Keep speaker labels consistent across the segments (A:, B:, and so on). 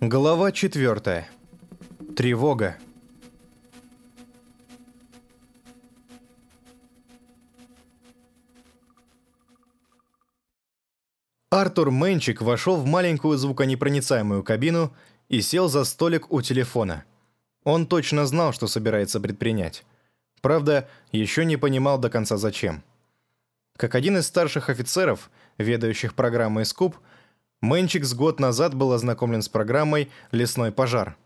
A: Глава 4. Тревога. Артур Мэнчик вошел в маленькую звуконепроницаемую кабину и сел за столик у телефона. Он точно знал, что собирается предпринять. Правда, еще не понимал до конца зачем. Как один из старших офицеров, ведающих программой «Скуп», Мэнчик с год назад был ознакомлен с программой «Лесной пожар».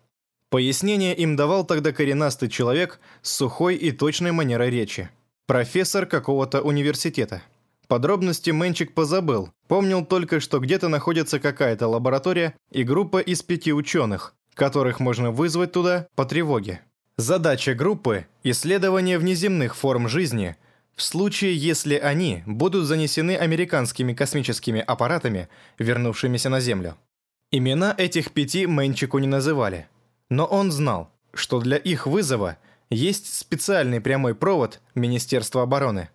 A: Пояснение им давал тогда коренастый человек с сухой и точной манерой речи. Профессор какого-то университета. Подробности Мэнчик позабыл, помнил только, что где-то находится какая-то лаборатория и группа из пяти ученых, которых можно вызвать туда по тревоге. Задача группы – исследование внеземных форм жизни – в случае, если они будут занесены американскими космическими аппаратами, вернувшимися на Землю. Имена этих пяти Мэнчику не называли, но он знал, что для их вызова есть специальный прямой провод Министерства обороны.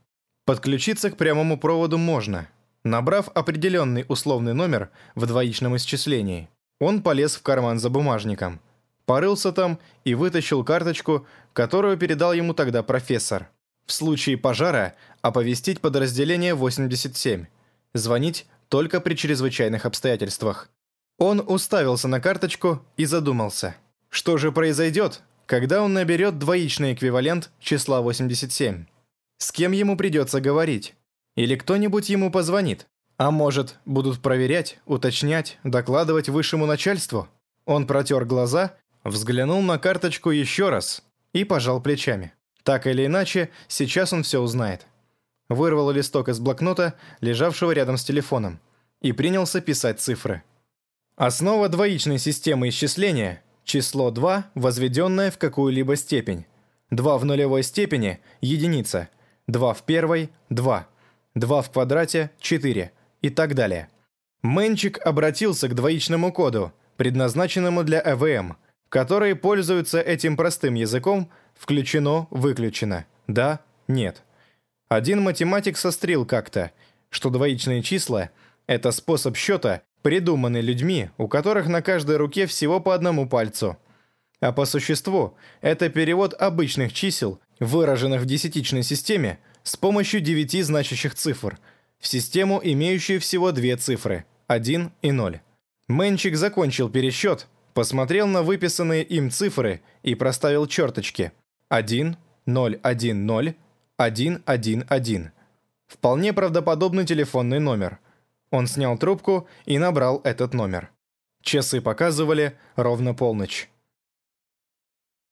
A: Подключиться к прямому проводу можно, набрав определенный условный номер в двоичном исчислении. Он полез в карман за бумажником, порылся там и вытащил карточку, которую передал ему тогда профессор – в случае пожара оповестить подразделение 87. Звонить только при чрезвычайных обстоятельствах. Он уставился на карточку и задумался. Что же произойдет, когда он наберет двоичный эквивалент числа 87? С кем ему придется говорить? Или кто-нибудь ему позвонит? А может, будут проверять, уточнять, докладывать высшему начальству? Он протер глаза, взглянул на карточку еще раз и пожал плечами. Так или иначе, сейчас он все узнает. Вырвал листок из блокнота, лежавшего рядом с телефоном, и принялся писать цифры. Основа двоичной системы исчисления – число 2, возведенное в какую-либо степень. 2 в нулевой степени – единица, 2 в первой – 2, 2 в квадрате – 4 и так далее. Мэнчик обратился к двоичному коду, предназначенному для ЭВМ, которые пользуются этим простым языком – Включено, выключено. Да, нет. Один математик сострил как-то, что двоичные числа — это способ счета, придуманный людьми, у которых на каждой руке всего по одному пальцу. А по существу это перевод обычных чисел, выраженных в десятичной системе, с помощью девяти значащих цифр, в систему, имеющую всего две цифры — 1 и 0. Мэнчик закончил пересчет, посмотрел на выписанные им цифры и проставил черточки — 1, 0, 1, 0, 1, 1, 1. Вполне правдоподобный телефонный номер. Он снял трубку и набрал этот номер. Часы показывали ровно полночь.